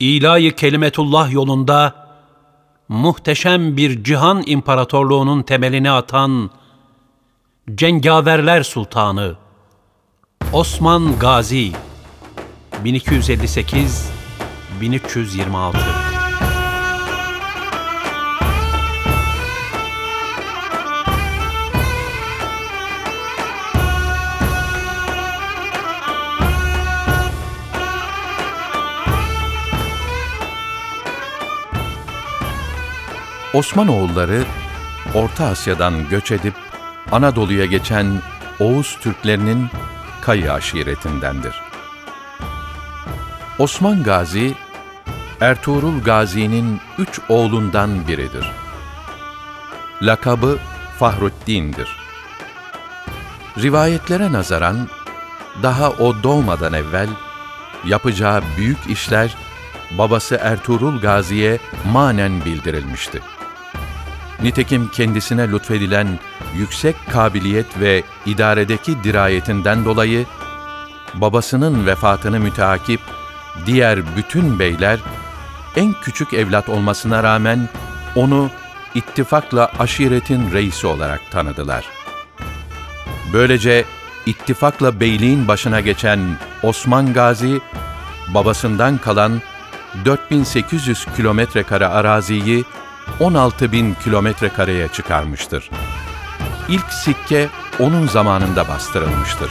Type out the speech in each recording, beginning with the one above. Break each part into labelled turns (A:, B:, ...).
A: İlahi kelimetullah yolunda muhteşem bir cihan imparatorluğunun temelini atan Cengaverler Sultanı Osman Gazi 1258 1326
B: Osmanoğulları Orta Asya'dan göç edip Anadolu'ya geçen Oğuz Türklerinin Kayı aşiretindendir. Osman Gazi, Ertuğrul Gazi'nin üç oğlundan biridir. Lakabı Fahruddin'dir. Rivayetlere nazaran, daha o doğmadan evvel yapacağı büyük işler babası Ertuğrul Gazi'ye manen bildirilmişti. Nitekim kendisine lütfedilen yüksek kabiliyet ve idaredeki dirayetinden dolayı babasının vefatını müteakip diğer bütün beyler en küçük evlat olmasına rağmen onu ittifakla aşiretin reisi olarak tanıdılar. Böylece ittifakla beyliğin başına geçen Osman Gazi, babasından kalan 4800 kilometre kare araziyi 16 bin kilometre kareye çıkarmıştır. İlk sikke onun zamanında bastırılmıştır.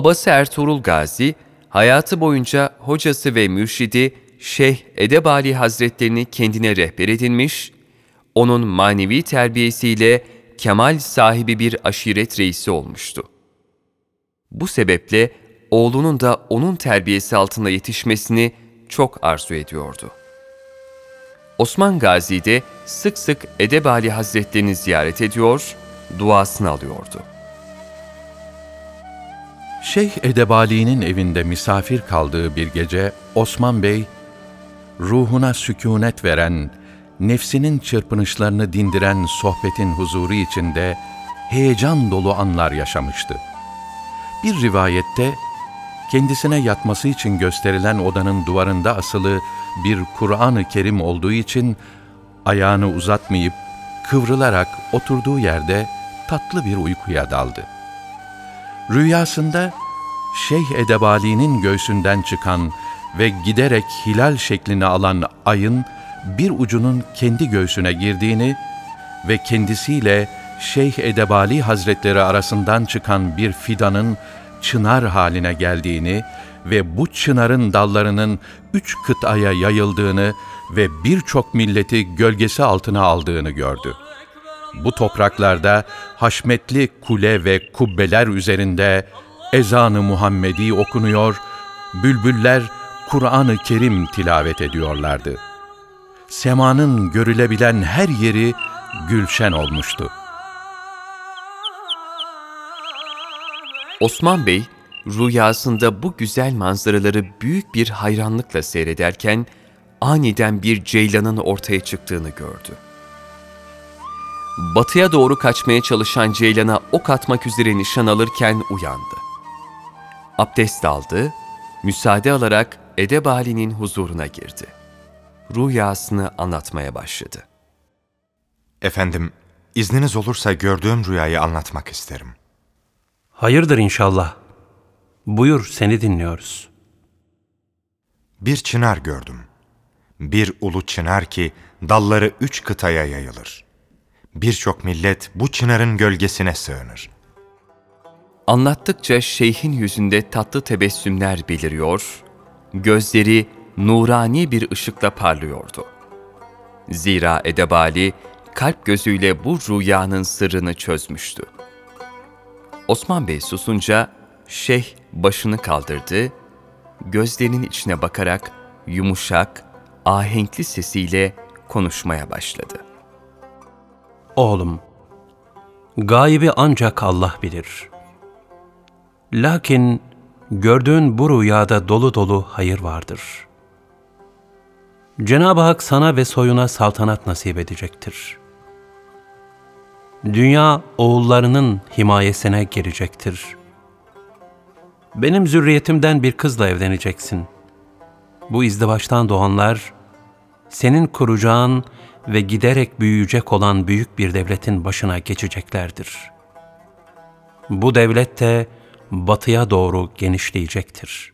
C: Babası Ertuğrul Gazi, hayatı boyunca hocası ve mürşidi Şeyh Edebali Hazretlerini kendine rehber edinmiş, onun manevi terbiyesiyle kemal sahibi bir aşiret reisi olmuştu. Bu sebeple oğlunun da onun terbiyesi altında yetişmesini çok arzu ediyordu. Osman Gazi de sık sık Edebali Hazretlerini ziyaret ediyor, duasını alıyordu.
B: Şeyh Edebali'nin evinde misafir kaldığı bir gece Osman Bey, ruhuna sükunet veren, nefsinin çırpınışlarını dindiren sohbetin huzuru içinde heyecan dolu anlar yaşamıştı. Bir rivayette kendisine yatması için gösterilen odanın duvarında asılı bir Kur'an-ı Kerim olduğu için ayağını uzatmayıp kıvrılarak oturduğu yerde tatlı bir uykuya daldı. Rüyasında Şeyh Edebali'nin göğsünden çıkan ve giderek hilal şeklini alan ayın bir ucunun kendi göğsüne girdiğini ve kendisiyle Şeyh Edebali Hazretleri arasından çıkan bir fidanın çınar haline geldiğini ve bu çınarın dallarının üç kıtaya yayıldığını ve birçok milleti gölgesi altına aldığını gördü. Bu topraklarda haşmetli kule ve kubbeler üzerinde ezanı Muhammedi okunuyor, bülbüller Kur'an-ı Kerim tilavet ediyorlardı. Semanın görülebilen her yeri gülşen olmuştu.
C: Osman Bey, rüyasında bu güzel manzaraları büyük bir hayranlıkla seyrederken, aniden bir ceylanın ortaya çıktığını gördü. Batıya doğru kaçmaya çalışan ceylana ok atmak üzere nişan alırken uyandı. Abdest aldı, müsaade alarak Edebali'nin huzuruna girdi. Rüyasını anlatmaya başladı.
D: Efendim, izniniz olursa gördüğüm rüyayı anlatmak isterim.
A: Hayırdır inşallah. Buyur seni dinliyoruz.
D: Bir çınar gördüm. Bir ulu çınar ki dalları üç kıtaya yayılır. Birçok millet bu çınarın gölgesine sığınır.
C: Anlattıkça şeyhin yüzünde tatlı tebessümler beliriyor, gözleri nurani bir ışıkla parlıyordu. Zira Edebali kalp gözüyle bu rüyanın sırrını çözmüştü. Osman Bey susunca şeyh başını kaldırdı, gözlerinin içine bakarak yumuşak, ahenkli sesiyle konuşmaya başladı.
A: Oğlum, gaybi ancak Allah bilir. Lakin gördüğün bu rüyada dolu dolu hayır vardır. Cenab-ı Hak sana ve soyuna saltanat nasip edecektir. Dünya oğullarının himayesine girecektir. Benim zürriyetimden bir kızla evleneceksin. Bu izdivaçtan doğanlar, senin kuracağın ve giderek büyüyecek olan büyük bir devletin başına geçeceklerdir. Bu devlet de batıya doğru genişleyecektir.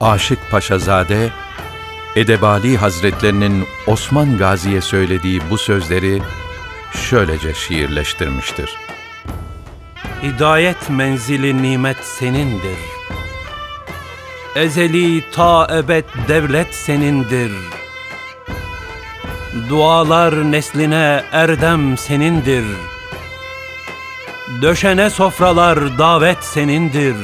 B: Aşık Paşazade, Edebali Hazretlerinin Osman Gazi'ye söylediği bu sözleri şöylece şiirleştirmiştir.
A: Hidayet menzili nimet senindir. Ezeli ta ebed devlet senindir. Dualar nesline erdem senindir. Döşene sofralar davet senindir.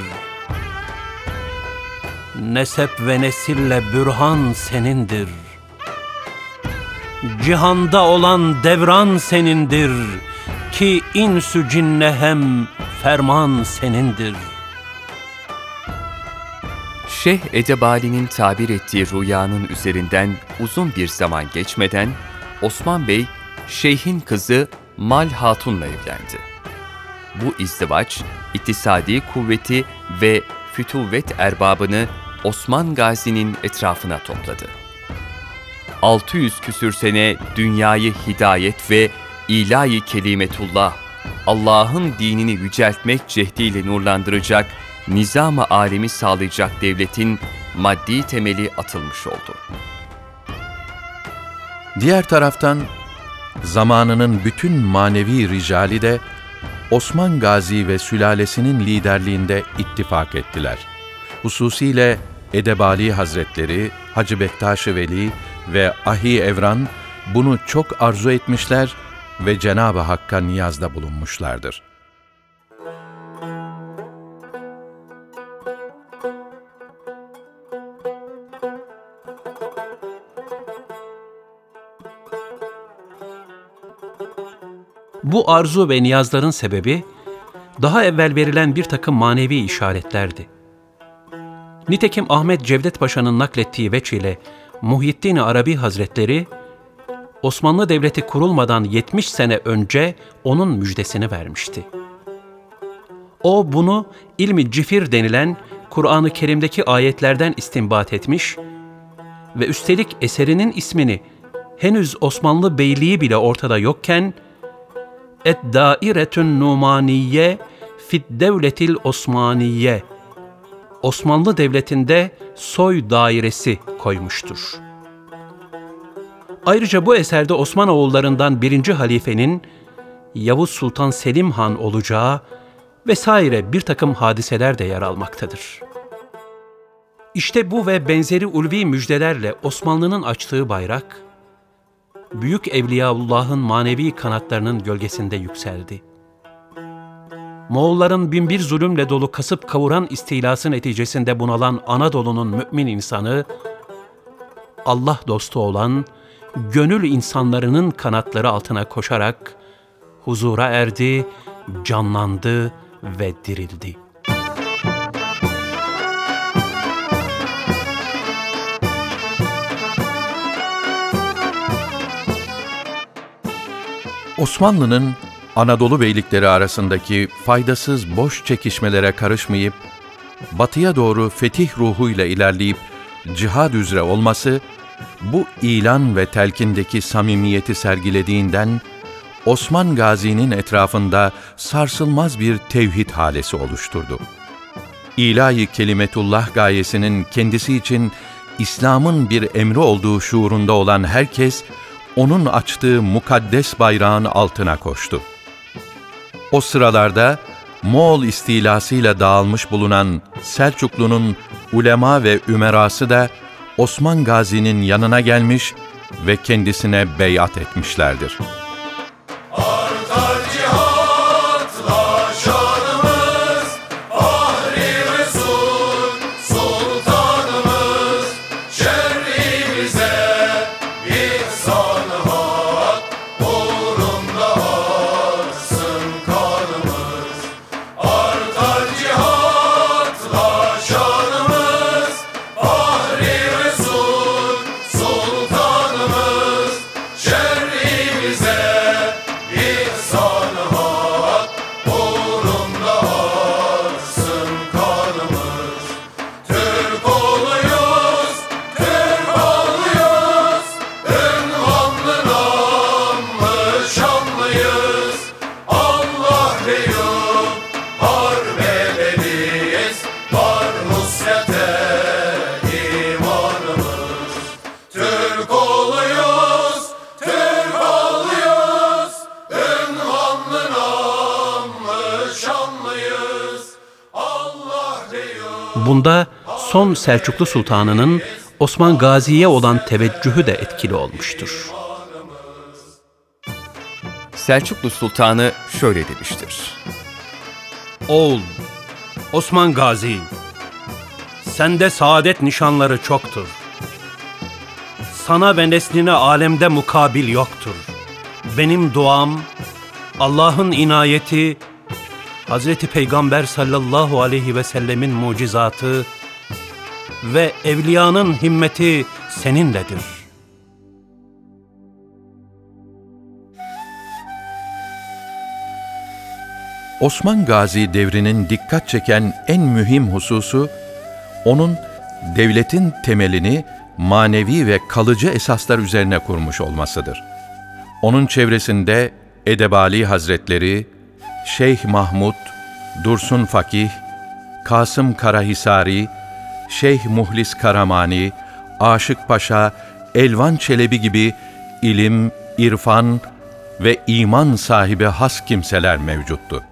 A: Nesep ve nesille bürhan senindir. Cihanda olan devran senindir ki insü cinne hem ferman senindir.
C: Şeyh Edebali'nin tabir ettiği rüyanın üzerinden uzun bir zaman geçmeden Osman Bey, şeyhin kızı Mal Hatun'la evlendi. Bu izdivaç, iktisadi kuvveti ve fütuvet erbabını Osman Gazi'nin etrafına topladı. 600 küsür sene dünyayı hidayet ve ilahi kelimetullah, Allah'ın dinini yüceltmek cehdiyle nurlandıracak, nizam-ı alemi sağlayacak devletin maddi temeli atılmış oldu.
B: Diğer taraftan zamanının bütün manevi ricali de Osman Gazi ve sülalesinin liderliğinde ittifak ettiler. Hususiyle Edebali Hazretleri, Hacı Bektaş-ı Veli ve Ahi Evran bunu çok arzu etmişler ve Cenab-ı Hakk'a niyazda bulunmuşlardır.
A: Bu arzu ve niyazların sebebi, daha evvel verilen bir takım manevi işaretlerdi. Nitekim Ahmet Cevdet Paşa'nın naklettiği veç ile Muhyiddin Arabi Hazretleri, Osmanlı Devleti kurulmadan 70 sene önce onun müjdesini vermişti. O bunu ilmi cifir denilen Kur'an-ı Kerim'deki ayetlerden istinbat etmiş ve üstelik eserinin ismini henüz Osmanlı Beyliği bile ortada yokken Et-Dairetün Numaniye Fid Devletil Osmaniye Osmanlı Devleti'nde soy dairesi koymuştur. Ayrıca bu eserde Osmanoğullarından birinci halifenin Yavuz Sultan Selim Han olacağı vesaire bir takım hadiseler de yer almaktadır. İşte bu ve benzeri ulvi müjdelerle Osmanlı'nın açtığı bayrak, Büyük Evliyaullah'ın manevi kanatlarının gölgesinde yükseldi. Moğolların binbir zulümle dolu kasıp kavuran istilası neticesinde bunalan Anadolu'nun mümin insanı, Allah dostu olan, gönül insanlarının kanatları altına koşarak huzura erdi, canlandı ve dirildi.
B: Osmanlı'nın Anadolu beylikleri arasındaki faydasız boş çekişmelere karışmayıp, batıya doğru fetih ruhuyla ilerleyip cihad üzere olması, bu ilan ve telkindeki samimiyeti sergilediğinden, Osman Gazi'nin etrafında sarsılmaz bir tevhid halesi oluşturdu. İlahi kelimetullah gayesinin kendisi için İslam'ın bir emri olduğu şuurunda olan herkes, onun açtığı mukaddes bayrağın altına koştu. O sıralarda Moğol istilasıyla dağılmış bulunan Selçuklu'nun ulema ve ümerası da Osman Gazi'nin yanına gelmiş ve kendisine beyat etmişlerdir.
A: Bunda son Selçuklu Sultanı'nın Osman Gazi'ye olan teveccühü de etkili olmuştur.
C: Selçuklu Sultanı şöyle demiştir.
A: Oğul, Osman Gazi, sende saadet nişanları çoktur. Sana ve nesline alemde mukabil yoktur. Benim duam, Allah'ın inayeti, Hazreti Peygamber sallallahu aleyhi ve sellemin mucizatı ve evliyanın himmeti seninledir.
B: Osman Gazi devrinin dikkat çeken en mühim hususu, onun devletin temelini manevi ve kalıcı esaslar üzerine kurmuş olmasıdır. Onun çevresinde Edebali Hazretleri, Şeyh Mahmud, Dursun Fakih, Kasım Karahisari, Şeyh Muhlis Karamani, Aşık Paşa, Elvan Çelebi gibi ilim, irfan, ve iman sahibi has kimseler mevcuttu.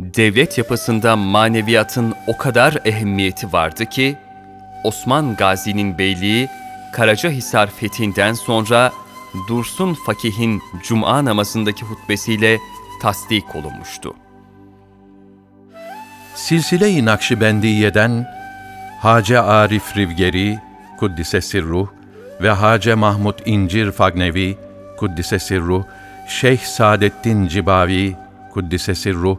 C: Devlet yapısında maneviyatın o kadar ehemmiyeti vardı ki, Osman Gazi'nin beyliği Karacahisar fethinden sonra Dursun Fakih'in Cuma namazındaki hutbesiyle tasdik olunmuştu.
B: Silsile-i Nakşibendiye'den Hace Arif Rivgeri, Kuddise Sirruh ve Hace Mahmud İncir Fagnevi, Kuddise Sirruh, Şeyh Saadettin Cibavi, Kuddise Sirruh,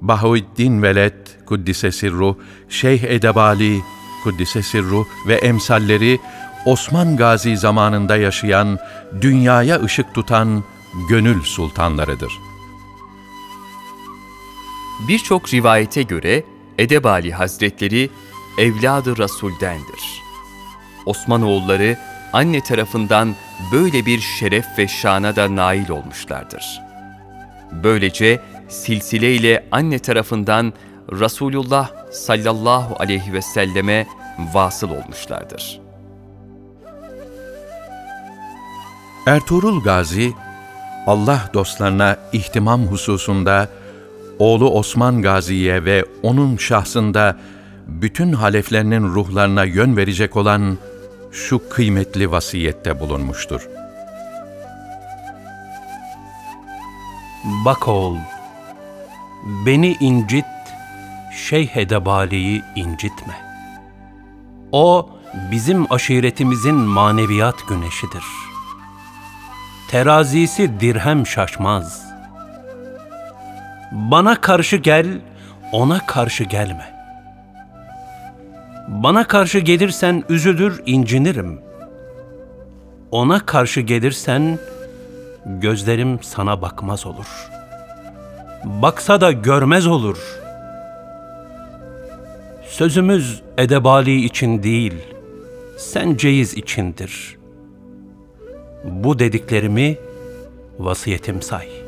B: Bahuiddin Veled, Kuddise Sirruh, Şeyh Edebali, Kuddise Sirruh ve emsalleri Osman Gazi zamanında yaşayan, dünyaya ışık tutan gönül sultanlarıdır.
C: Birçok rivayete göre Edebali Hazretleri evladı Rasul'dendir. Osmanoğulları anne tarafından böyle bir şeref ve şana da nail olmuşlardır. Böylece silsile ile anne tarafından Resulullah sallallahu aleyhi ve selleme vasıl olmuşlardır.
B: Ertuğrul Gazi, Allah dostlarına ihtimam hususunda oğlu Osman Gazi'ye ve onun şahsında bütün haleflerinin ruhlarına yön verecek olan şu kıymetli vasiyette bulunmuştur.
A: Bak oğul, beni incit, Şeyh Edebali'yi incitme. O, bizim aşiretimizin maneviyat güneşidir. Terazisi dirhem şaşmaz. Bana karşı gel, ona karşı gelme. Bana karşı gelirsen üzülür, incinirim. Ona karşı gelirsen, gözlerim sana bakmaz olur. Baksa da görmez olur. Sözümüz edebali için değil, sen ceyiz içindir. Bu dediklerimi vasiyetim say.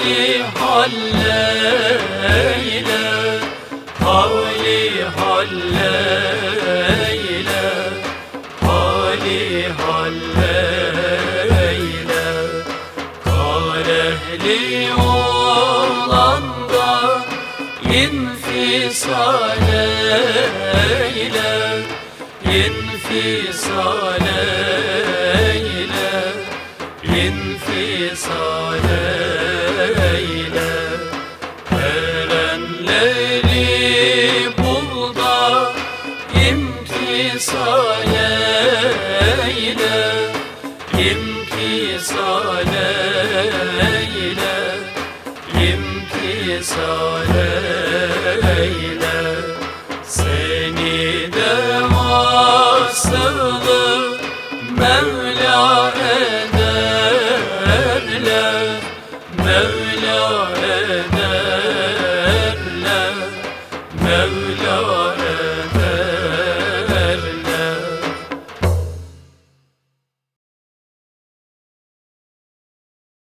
E: Hali halleyle hali halleyle hali halleyle Kalehli olan da infisal imtisal